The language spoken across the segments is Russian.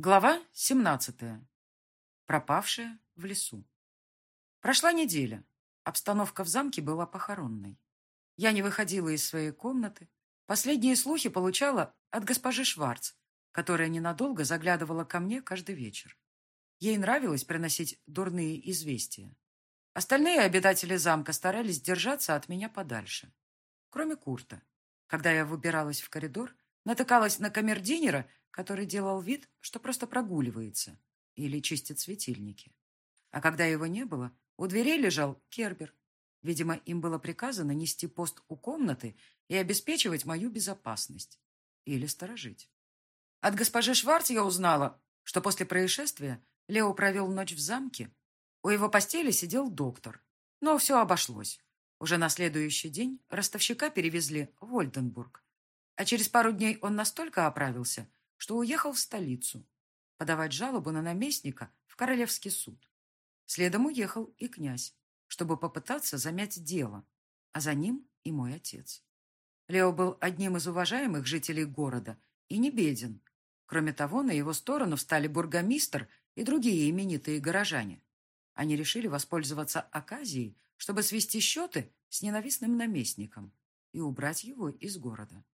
Глава 17. Пропавшая в лесу. Прошла неделя. Обстановка в замке была похоронной. Я не выходила из своей комнаты. Последние слухи получала от госпожи Шварц, которая ненадолго заглядывала ко мне каждый вечер. Ей нравилось приносить дурные известия. Остальные обитатели замка старались держаться от меня подальше. Кроме Курта. Когда я выбиралась в коридор, натыкалась на камердинера который делал вид, что просто прогуливается или чистит светильники. А когда его не было, у дверей лежал Кербер. Видимо, им было приказано нести пост у комнаты и обеспечивать мою безопасность. Или сторожить. От госпожи Шварц я узнала, что после происшествия Лео провел ночь в замке. У его постели сидел доктор. Но все обошлось. Уже на следующий день ростовщика перевезли в Ольденбург. А через пару дней он настолько оправился, что уехал в столицу подавать жалобу на наместника в Королевский суд. Следом уехал и князь, чтобы попытаться замять дело, а за ним и мой отец. Лео был одним из уважаемых жителей города и не беден. Кроме того, на его сторону встали бургомистр и другие именитые горожане. Они решили воспользоваться оказией, чтобы свести счеты с ненавистным наместником и убрать его из города.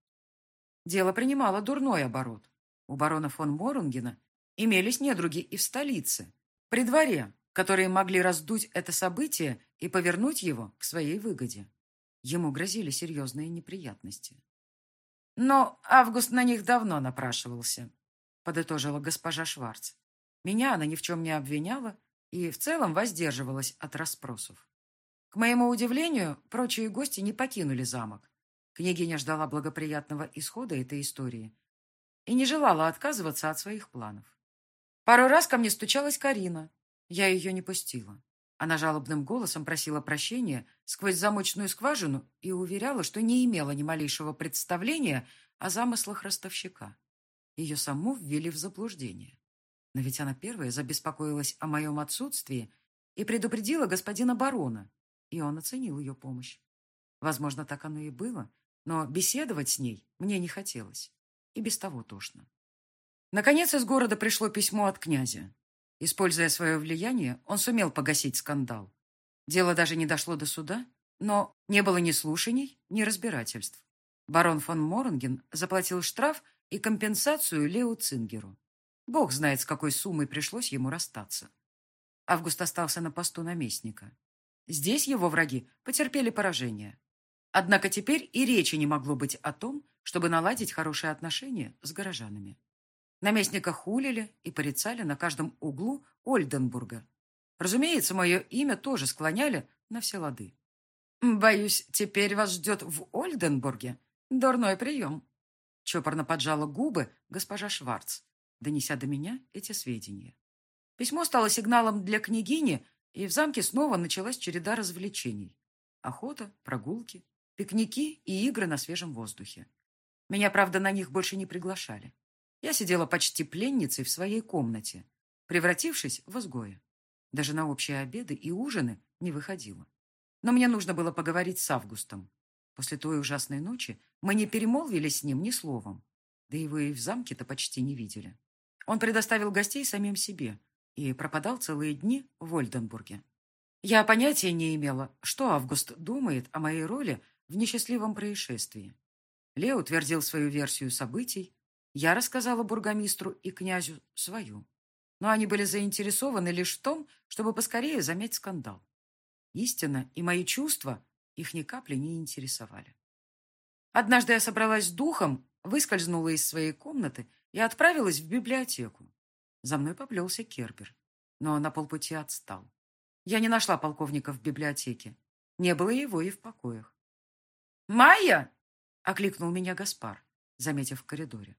Дело принимало дурной оборот. У барона фон Морунгена имелись недруги и в столице, при дворе, которые могли раздуть это событие и повернуть его к своей выгоде. Ему грозили серьезные неприятности. «Но Август на них давно напрашивался», — подытожила госпожа Шварц. Меня она ни в чем не обвиняла и в целом воздерживалась от расспросов. К моему удивлению, прочие гости не покинули замок. Княгиня ждала благоприятного исхода этой истории и не желала отказываться от своих планов. Пару раз ко мне стучалась Карина. Я ее не пустила. Она жалобным голосом просила прощения сквозь замочную скважину и уверяла, что не имела ни малейшего представления о замыслах ростовщика. Ее саму ввели в заблуждение. Но ведь она первая забеспокоилась о моем отсутствии и предупредила господина барона, и он оценил ее помощь. Возможно, так оно и было, но беседовать с ней мне не хотелось и без того тошно. Наконец из города пришло письмо от князя. Используя свое влияние, он сумел погасить скандал. Дело даже не дошло до суда, но не было ни слушаний, ни разбирательств. Барон фон Моронген заплатил штраф и компенсацию Лео Цингеру. Бог знает, с какой суммой пришлось ему расстаться. Август остался на посту наместника. Здесь его враги потерпели поражение. Однако теперь и речи не могло быть о том, чтобы наладить хорошие отношения с горожанами. Наместника хулили и порицали на каждом углу Ольденбурга. Разумеется, мое имя тоже склоняли на все лады. «Боюсь, теперь вас ждет в Ольденбурге дурной прием», чопорно поджала губы госпожа Шварц, донеся до меня эти сведения. Письмо стало сигналом для княгини, и в замке снова началась череда развлечений. Охота, прогулки, пикники и игры на свежем воздухе. Меня, правда, на них больше не приглашали. Я сидела почти пленницей в своей комнате, превратившись в изгоя. Даже на общие обеды и ужины не выходила. Но мне нужно было поговорить с Августом. После той ужасной ночи мы не перемолвились с ним ни словом. Да его и в замке-то почти не видели. Он предоставил гостей самим себе и пропадал целые дни в Ольденбурге. Я понятия не имела, что Август думает о моей роли в несчастливом происшествии. Лео утвердил свою версию событий. Я рассказала бургомистру и князю свою. Но они были заинтересованы лишь в том, чтобы поскорее замять скандал. Истина и мои чувства их ни капли не интересовали. Однажды я собралась с духом, выскользнула из своей комнаты и отправилась в библиотеку. За мной поплелся Кербер, но на полпути отстал. Я не нашла полковника в библиотеке. Не было его и в покоях. «Майя!» — окликнул меня Гаспар, заметив в коридоре.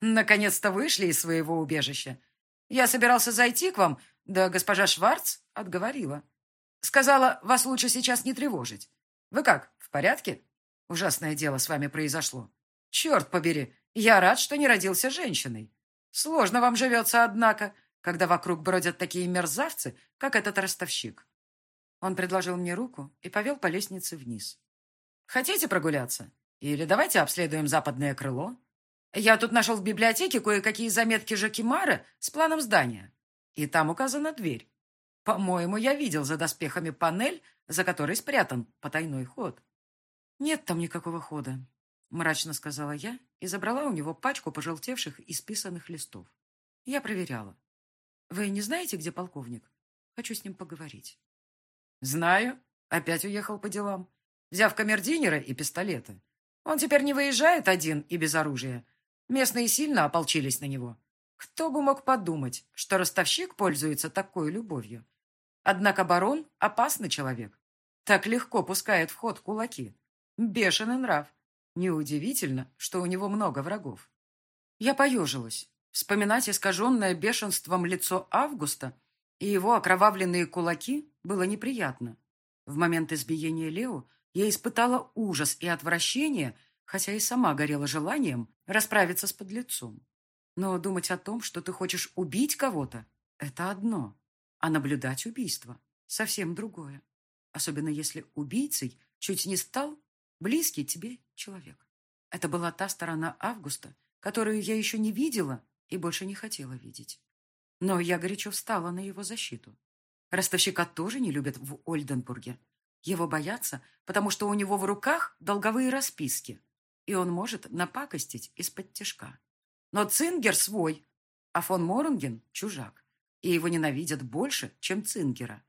«Наконец-то вышли из своего убежища. Я собирался зайти к вам, да госпожа Шварц отговорила. Сказала, вас лучше сейчас не тревожить. Вы как, в порядке? Ужасное дело с вами произошло. Черт побери, я рад, что не родился женщиной. Сложно вам живется, однако, когда вокруг бродят такие мерзавцы, как этот ростовщик». Он предложил мне руку и повел по лестнице вниз. «Хотите прогуляться?» Или давайте обследуем западное крыло. Я тут нашел в библиотеке кое-какие заметки Жакимара с планом здания. И там указана дверь. По-моему, я видел за доспехами панель, за которой спрятан потайной ход. Нет там никакого хода, мрачно сказала я и забрала у него пачку пожелтевших и списанных листов. Я проверяла. Вы не знаете, где полковник? Хочу с ним поговорить. Знаю. Опять уехал по делам. Взяв камердинера и пистолеты. Он теперь не выезжает один и без оружия. Местные сильно ополчились на него. Кто бы мог подумать, что ростовщик пользуется такой любовью. Однако барон – опасный человек. Так легко пускает в ход кулаки. Бешеный нрав. Неудивительно, что у него много врагов. Я поежилась. Вспоминать искаженное бешенством лицо Августа и его окровавленные кулаки было неприятно. В момент избиения Лео я испытала ужас и отвращение, хотя и сама горела желанием расправиться с подлецом. Но думать о том, что ты хочешь убить кого-то, это одно, а наблюдать убийство — совсем другое. Особенно если убийцей чуть не стал близкий тебе человек. Это была та сторона Августа, которую я еще не видела и больше не хотела видеть. Но я горячо встала на его защиту. Ростовщика тоже не любят в Ольденбурге. Его боятся, потому что у него в руках долговые расписки, и он может напакостить из-под тяжка. Но Цингер свой, а фон Моронген – чужак, и его ненавидят больше, чем Цингера.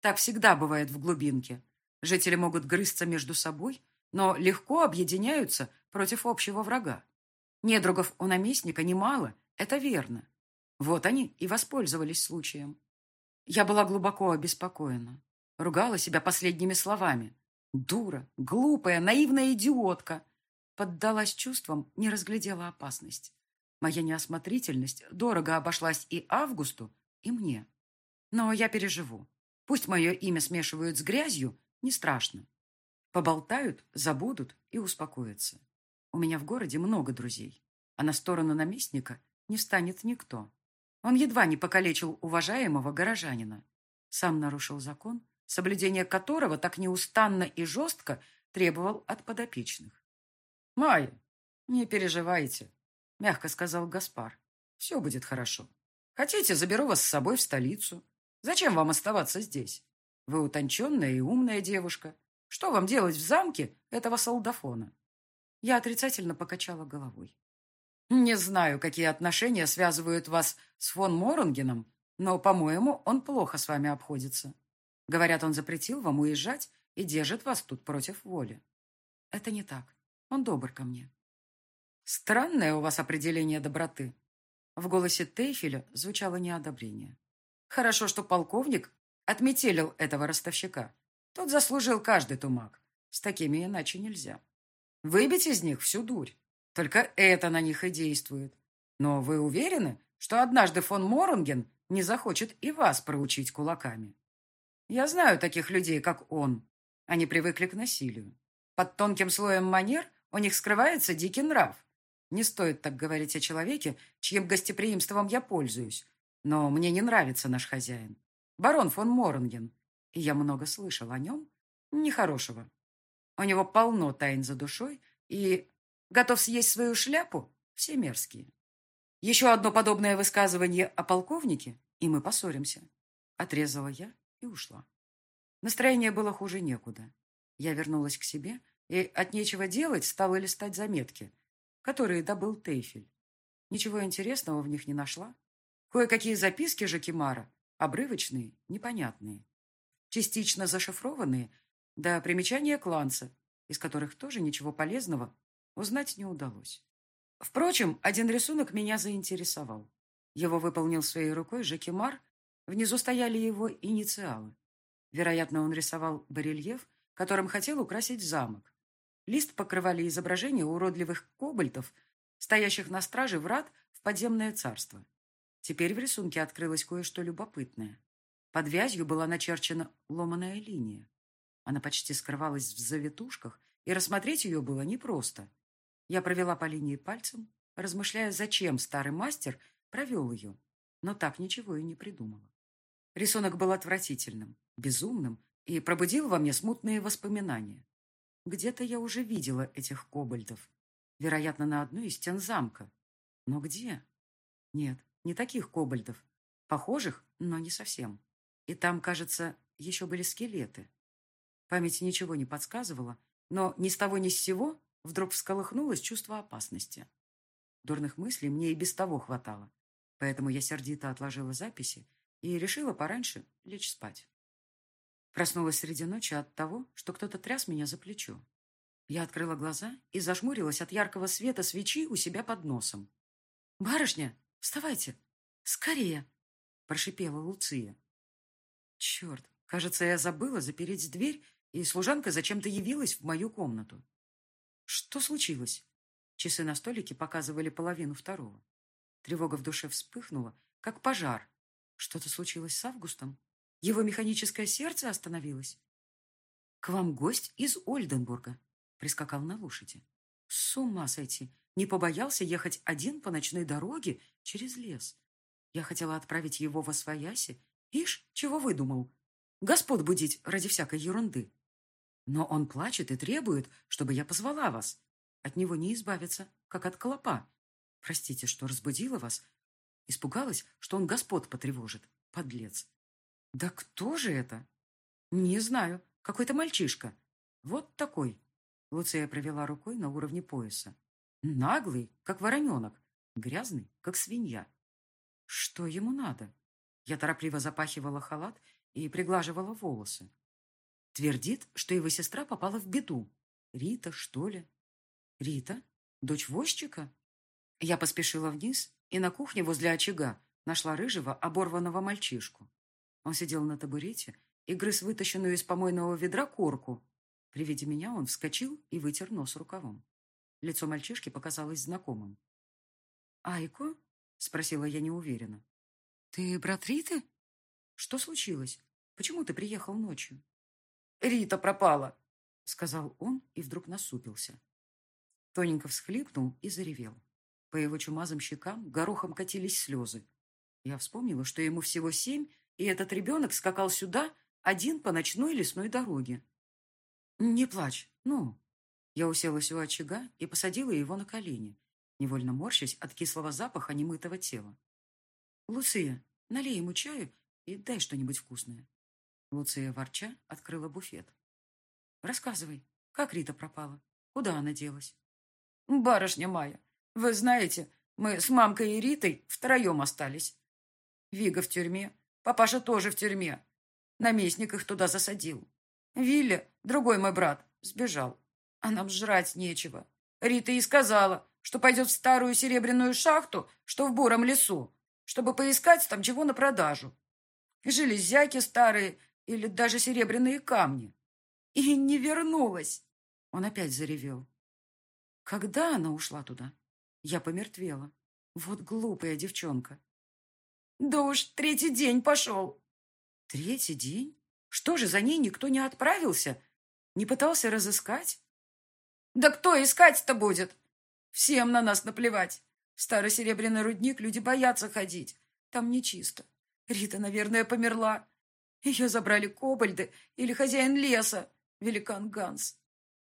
Так всегда бывает в глубинке. Жители могут грызться между собой, но легко объединяются против общего врага. Недругов у наместника немало, это верно. Вот они и воспользовались случаем. Я была глубоко обеспокоена. Ругала себя последними словами. Дура, глупая, наивная идиотка. Поддалась чувствам, не разглядела опасность. Моя неосмотрительность дорого обошлась и Августу, и мне. Но я переживу. Пусть мое имя смешивают с грязью, не страшно. Поболтают, забудут и успокоятся. У меня в городе много друзей, а на сторону наместника не встанет никто. Он едва не покалечил уважаемого горожанина. Сам нарушил закон, соблюдение которого так неустанно и жестко требовал от подопечных. «Майя, не переживайте», — мягко сказал Гаспар. «Все будет хорошо. Хотите, заберу вас с собой в столицу. Зачем вам оставаться здесь? Вы утонченная и умная девушка. Что вам делать в замке этого солдафона?» Я отрицательно покачала головой. «Не знаю, какие отношения связывают вас с фон Моронгеном, но, по-моему, он плохо с вами обходится. Говорят, он запретил вам уезжать и держит вас тут против воли. Это не так. Он добр ко мне». «Странное у вас определение доброты». В голосе Тейфеля звучало неодобрение. «Хорошо, что полковник отметелил этого ростовщика. Тот заслужил каждый тумак. С такими иначе нельзя. Выбить из них всю дурь. Только это на них и действует. Но вы уверены, что однажды фон Моронген не захочет и вас проучить кулаками? Я знаю таких людей, как он. Они привыкли к насилию. Под тонким слоем манер у них скрывается дикий нрав. Не стоит так говорить о человеке, чьим гостеприимством я пользуюсь. Но мне не нравится наш хозяин. Барон фон Моронген. И я много слышал о нем. Нехорошего. У него полно тайн за душой, и готов съесть свою шляпу, все мерзкие. Еще одно подобное высказывание о полковнике, и мы поссоримся. Отрезала я и ушла. Настроение было хуже некуда. Я вернулась к себе и от нечего делать стала листать заметки, которые добыл Тейфель. Ничего интересного в них не нашла. Кое-какие записки Жакимара, обрывочные, непонятные. Частично зашифрованные да примечания кланца, из которых тоже ничего полезного узнать не удалось. Впрочем, один рисунок меня заинтересовал. Его выполнил своей рукой Жеки Мар, внизу стояли его инициалы. Вероятно, он рисовал барельеф, которым хотел украсить замок. Лист покрывали изображения уродливых кобальтов, стоящих на страже врат в подземное царство. Теперь в рисунке открылось кое-что любопытное. Под вязью была начерчена ломаная линия. Она почти скрывалась в завитушках, и рассмотреть ее было непросто. Я провела по линии пальцем, размышляя, зачем старый мастер провел ее, но так ничего и не придумала. Рисунок был отвратительным, безумным и пробудил во мне смутные воспоминания. Где-то я уже видела этих кобальдов. Вероятно, на одну из стен замка. Но где? Нет, не таких кобальдов. Похожих, но не совсем. И там, кажется, еще были скелеты. Память ничего не подсказывала, но ни с того ни с сего вдруг всколыхнулось чувство опасности. Дурных мыслей мне и без того хватало, поэтому я сердито отложила записи и решила пораньше лечь спать. Проснулась среди ночи от того, что кто-то тряс меня за плечо. Я открыла глаза и зажмурилась от яркого света свечи у себя под носом. «Барышня, вставайте! Скорее!» – прошипела Луция. «Черт, кажется, я забыла запереть дверь, и служанка зачем-то явилась в мою комнату. Что случилось?» Часы на столике показывали половину второго. Тревога в душе вспыхнула, как пожар. Что-то случилось с Августом? Его механическое сердце остановилось? «К вам гость из Ольденбурга», — прискакал на лошади. «С ума сойти! Не побоялся ехать один по ночной дороге через лес. Я хотела отправить его во свояси. Ишь, чего выдумал? Господ будить ради всякой ерунды. Но он плачет и требует, чтобы я позвала вас. От него не избавиться, как от клопа. Простите, что разбудила вас. Испугалась, что он господ потревожит. Подлец. Да кто же это? Не знаю. Какой-то мальчишка. Вот такой. Луция провела рукой на уровне пояса. Наглый, как вороненок. Грязный, как свинья. Что ему надо? Я торопливо запахивала халат и приглаживала волосы. Твердит, что его сестра попала в беду. Рита, что ли? Рита? Дочь возчика? Я поспешила вниз и на кухне возле очага нашла рыжего, оборванного мальчишку. Он сидел на табурете и грыз вытащенную из помойного ведра корку. При виде меня он вскочил и вытер нос рукавом. Лицо мальчишки показалось знакомым. «Айко?» — спросила я неуверенно. «Ты брат Риты? Что случилось? Почему ты приехал ночью?» «Рита пропала!» — сказал он и вдруг насупился. Тоненько всхлипнул и заревел. По его чумазым щекам горохом катились слезы. Я вспомнила, что ему всего семь, и этот ребенок скакал сюда один по ночной лесной дороге. «Не плачь, ну». Я уселась у очага и посадила его на колени, невольно морщась от кислого запаха немытого тела. «Луция, налей ему чаю и дай что-нибудь вкусное». Луция, ворча, открыла буфет. «Рассказывай, как Рита пропала? Куда она делась?» «Барышня Майя, вы знаете, мы с мамкой и Ритой втроем остались. Вига в тюрьме, Папаша тоже в тюрьме. Наместник их туда засадил. Вилли, другой мой брат, сбежал. А нам жрать нечего. Рита и сказала, что пойдет в старую серебряную шахту, что в буром лесу, чтобы поискать там чего на продажу. Железяки старые или даже серебряные камни. И не вернулась. Он опять заревел. Когда она ушла туда? Я помертвела. Вот глупая девчонка. Да уж третий день пошел. Третий день? Что же, за ней никто не отправился? Не пытался разыскать? Да кто искать-то будет? Всем на нас наплевать. В старый серебряный рудник люди боятся ходить. Там нечисто. Рита, наверное, померла. Ее забрали кобальды или хозяин леса, великан Ганс.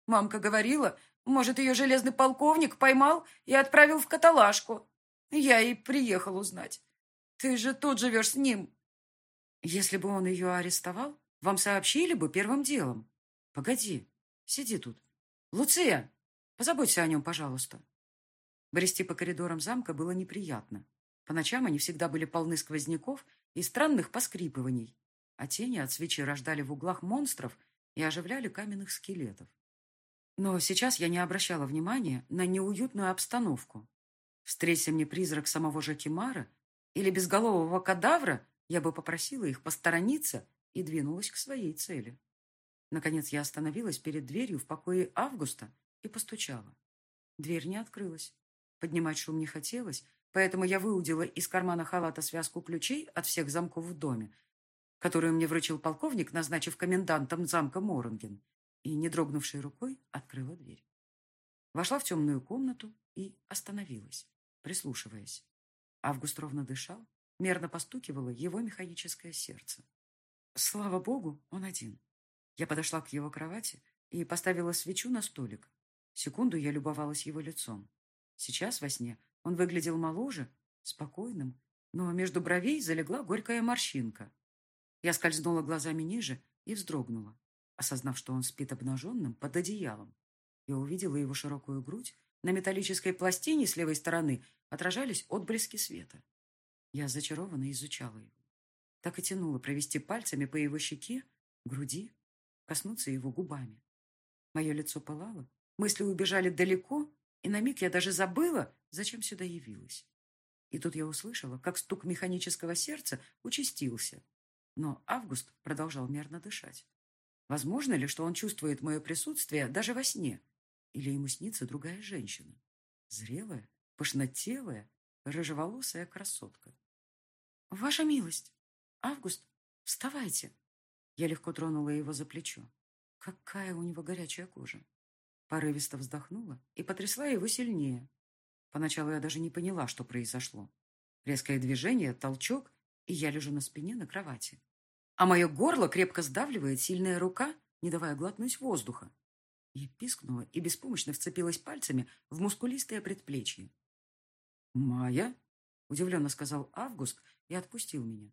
Мамка говорила, может, ее железный полковник поймал и отправил в каталажку. Я и приехал узнать. Ты же тут живешь с ним. Если бы он ее арестовал, вам сообщили бы первым делом. Погоди, сиди тут. Луция, позаботься о нем, пожалуйста. Брести по коридорам замка было неприятно. По ночам они всегда были полны сквозняков и странных поскрипываний, а тени от свечи рождали в углах монстров и оживляли каменных скелетов. Но сейчас я не обращала внимания на неуютную обстановку. Встреться мне призрак самого Жакимара, или безголового кадавра, я бы попросила их посторониться и двинулась к своей цели. Наконец я остановилась перед дверью в покое Августа и постучала. Дверь не открылась. Поднимать шум не хотелось, поэтому я выудила из кармана халата связку ключей от всех замков в доме, которую мне вручил полковник, назначив комендантом замка Моронген, и, не дрогнувшей рукой, открыла дверь. Вошла в темную комнату и остановилась, прислушиваясь. Август ровно дышал, мерно постукивало его механическое сердце. Слава богу, он один. Я подошла к его кровати и поставила свечу на столик. Секунду я любовалась его лицом. Сейчас во сне он выглядел моложе, спокойным, но между бровей залегла горькая морщинка. Я скользнула глазами ниже и вздрогнула, осознав, что он спит обнаженным под одеялом. Я увидела его широкую грудь. На металлической пластине с левой стороны отражались отблески света. Я зачарованно изучала его. Так и тянула провести пальцами по его щеке, груди, коснуться его губами. Мое лицо пылало, мысли убежали далеко, и на миг я даже забыла, зачем сюда явилась. И тут я услышала, как стук механического сердца участился. Но Август продолжал мерно дышать. Возможно ли, что он чувствует мое присутствие даже во сне? Или ему снится другая женщина? Зрелая, пышнотелая, рыжеволосая красотка. «Ваша милость! Август, вставайте!» Я легко тронула его за плечо. Какая у него горячая кожа. Порывисто вздохнула и потрясла его сильнее. Поначалу я даже не поняла, что произошло. Резкое движение, толчок, и я лежу на спине на кровати. А мое горло крепко сдавливает сильная рука, не давая глотнуть воздуха. Я пискнула и беспомощно вцепилась пальцами в мускулистое предплечье. «Майя?» — удивленно сказал Август и отпустил меня.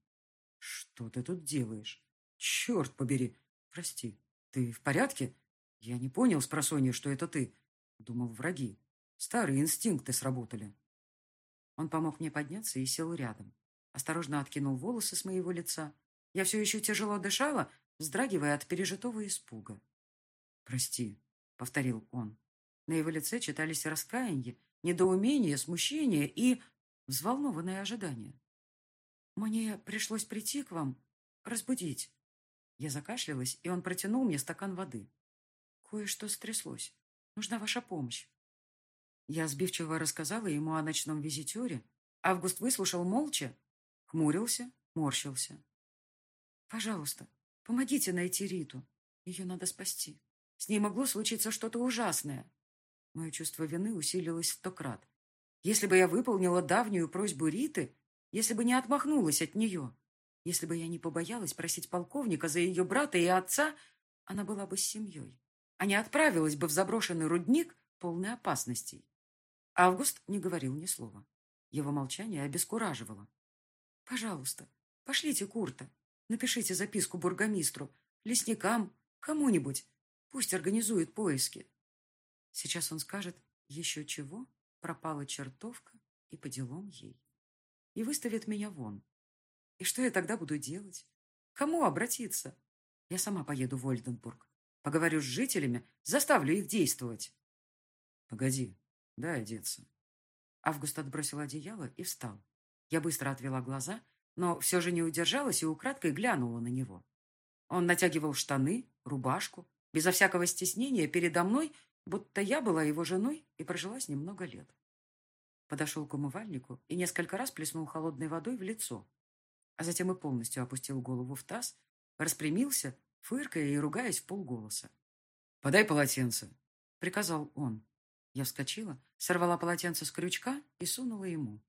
«Что ты тут делаешь? Черт побери! Прости, ты в порядке? Я не понял с просонья, что это ты. Думал, враги. Старые инстинкты сработали. Он помог мне подняться и сел рядом. Осторожно откинул волосы с моего лица. Я все еще тяжело дышала, вздрагивая от пережитого испуга. «Прости», — повторил он. На его лице читались раскаяние, недоумение, смущение и взволнованное ожидание. «Мне пришлось прийти к вам, разбудить». Я закашлялась, и он протянул мне стакан воды. «Кое-что стряслось. Нужна ваша помощь». Я сбивчиво рассказала ему о ночном визитере. Август выслушал молча, хмурился, морщился. «Пожалуйста, помогите найти Риту. Ее надо спасти. С ней могло случиться что-то ужасное». Мое чувство вины усилилось сто крат. Если бы я выполнила давнюю просьбу Риты, если бы не отмахнулась от нее, если бы я не побоялась просить полковника за ее брата и отца, она была бы с семьей, а не отправилась бы в заброшенный рудник полный опасностей. Август не говорил ни слова. Его молчание обескураживало. «Пожалуйста, пошлите Курта. Напишите записку бургомистру, лесникам, кому-нибудь. Пусть организует поиски». Сейчас он скажет «Еще чего?» Пропала чертовка и по делам ей. И выставит меня вон. И что я тогда буду делать? Кому обратиться? Я сама поеду в Ольденбург. Поговорю с жителями, заставлю их действовать. Погоди, Дай одеться. Август отбросил одеяло и встал. Я быстро отвела глаза, но все же не удержалась и украдкой глянула на него. Он натягивал штаны, рубашку, безо всякого стеснения передо мной, будто я была его женой и прожила с ним много лет. Подошел к умывальнику и несколько раз плеснул холодной водой в лицо, а затем и полностью опустил голову в таз, распрямился, фыркая и ругаясь в полголоса. «Подай полотенце», — приказал он. Я вскочила, сорвала полотенце с крючка и сунула ему.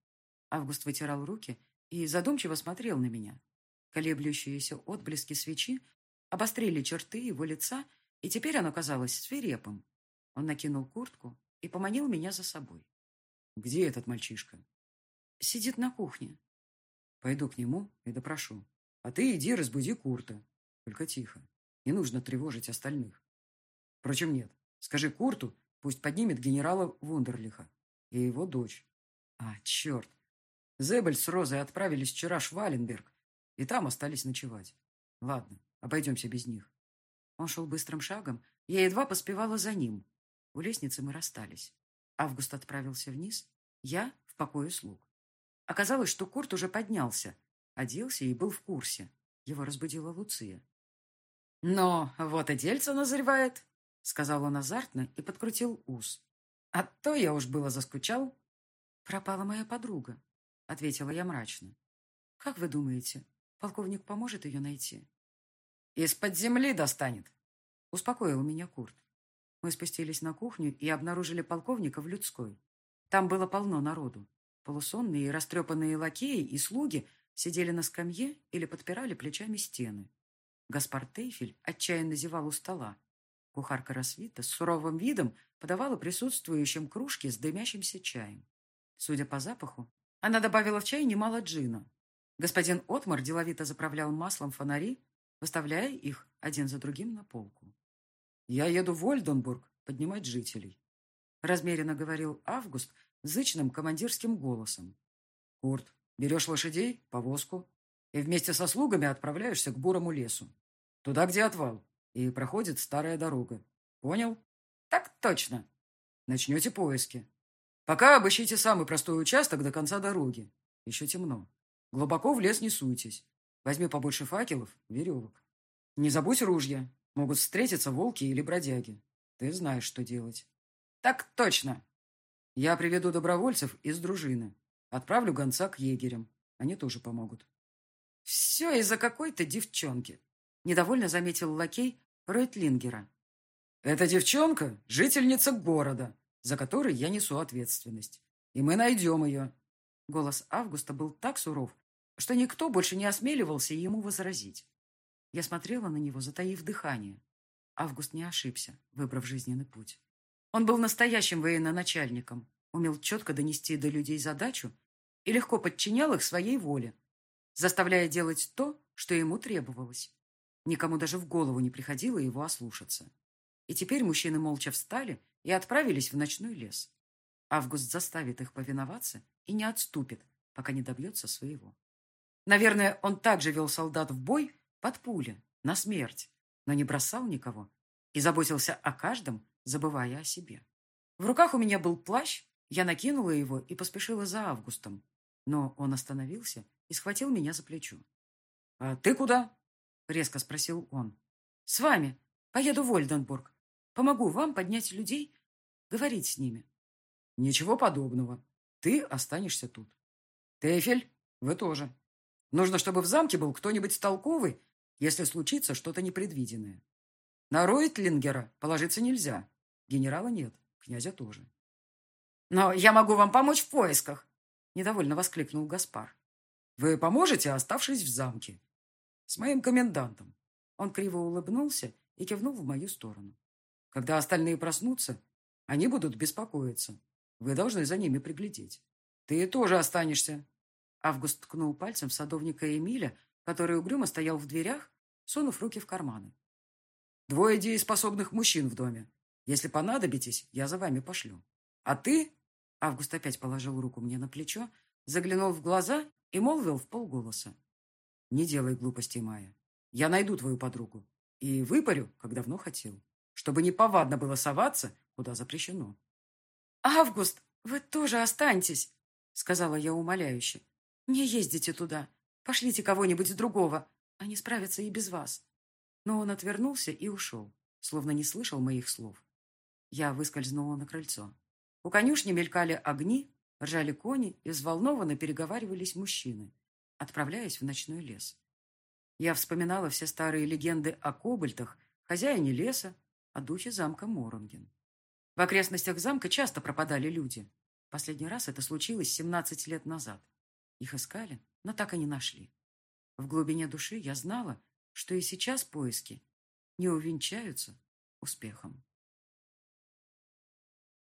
Август вытирал руки и задумчиво смотрел на меня. Колеблющиеся отблески свечи обострили черты его лица, и теперь оно казалось свирепым. Он накинул куртку и поманил меня за собой. «Где этот мальчишка?» «Сидит на кухне». «Пойду к нему и допрошу. А ты иди разбуди Курта. Только тихо. Не нужно тревожить остальных. Впрочем, нет. Скажи Курту, Пусть поднимет генерала Вундерлиха и его дочь. А, черт! Зебель с Розой отправились вчера в Шваленберг, и там остались ночевать. Ладно, обойдемся без них. Он шел быстрым шагом, я едва поспевала за ним. У лестницы мы расстались. Август отправился вниз, я в покое слуг. Оказалось, что Курт уже поднялся, оделся и был в курсе. Его разбудила Луция. «Но вот и дельце назревает», — сказал он азартно и подкрутил ус. «А то я уж было заскучал». «Пропала моя подруга», — ответила я мрачно. «Как вы думаете, полковник поможет ее найти?» «Из-под земли достанет», — успокоил меня Курт. Мы спустились на кухню и обнаружили полковника в людской. Там было полно народу. Полусонные и растрепанные лакеи и слуги сидели на скамье или подпирали плечами стены. Гаспар Тейфель отчаянно зевал у стола. Кухарка Росвита с суровым видом подавала присутствующим кружки с дымящимся чаем. Судя по запаху, она добавила в чай немало джина. Господин Отмар деловито заправлял маслом фонари, выставляя их один за другим на полку. «Я еду в Ольденбург поднимать жителей», — размеренно говорил Август зычным командирским голосом. «Курт, берешь лошадей, повозку, и вместе со слугами отправляешься к бурому лесу. Туда, где отвал, и проходит старая дорога. Понял? Так точно. Начнете поиски. Пока обыщите самый простой участок до конца дороги. Еще темно. Глубоко в лес не суйтесь. Возьми побольше факелов, веревок. Не забудь ружья. Могут встретиться волки или бродяги. Ты знаешь, что делать. Так точно. Я приведу добровольцев из дружины. Отправлю гонца к егерям. Они тоже помогут. Все из-за какой-то девчонки. Недовольно заметил лакей Ройтлингера. Эта девчонка — жительница города, за который я несу ответственность. И мы найдем ее. Голос Августа был так суров, что никто больше не осмеливался ему возразить. Я смотрела на него, затаив дыхание. Август не ошибся, выбрав жизненный путь. Он был настоящим военачальником, умел четко донести до людей задачу и легко подчинял их своей воле, заставляя делать то, что ему требовалось. Никому даже в голову не приходило его ослушаться. И теперь мужчины молча встали и отправились в ночной лес. Август заставит их повиноваться и не отступит, пока не добьется своего. Наверное, он также вел солдат в бой под пули, на смерть, но не бросал никого и заботился о каждом, забывая о себе. В руках у меня был плащ, я накинула его и поспешила за Августом, но он остановился и схватил меня за плечо. «А ты куда?» — резко спросил он. «С вами. Поеду в Ольденбург. Помогу вам поднять людей, говорить с ними». «Ничего подобного. Ты останешься тут. Тефель, вы тоже. Нужно, чтобы в замке был кто-нибудь толковый, если случится что-то непредвиденное. На Ройтлингера положиться нельзя. Генерала нет, князя тоже. «Но я могу вам помочь в поисках!» — недовольно воскликнул Гаспар. «Вы поможете, оставшись в замке? С моим комендантом». Он криво улыбнулся и кивнул в мою сторону. «Когда остальные проснутся, они будут беспокоиться. Вы должны за ними приглядеть. Ты тоже останешься». Август ткнул пальцем в садовника Эмиля, который угрюмо стоял в дверях, сунув руки в карманы. «Двое дееспособных мужчин в доме. Если понадобитесь, я за вами пошлю. А ты...» Август опять положил руку мне на плечо, заглянул в глаза и молвил в полголоса. «Не делай глупостей, Майя. Я найду твою подругу и выпарю, как давно хотел, чтобы неповадно было соваться, куда запрещено». «Август, вы тоже останьтесь», — сказала я умоляюще. «Не ездите туда. Пошлите кого-нибудь другого. Они справятся и без вас». Но он отвернулся и ушел, словно не слышал моих слов. Я выскользнула на крыльцо. У конюшни мелькали огни, ржали кони и взволнованно переговаривались мужчины, отправляясь в ночной лес. Я вспоминала все старые легенды о кобальтах, хозяине леса, о духе замка Моронген. В окрестностях замка часто пропадали люди. Последний раз это случилось 17 лет назад. Их искали, но так и не нашли. В глубине души я знала, что и сейчас поиски не увенчаются успехом.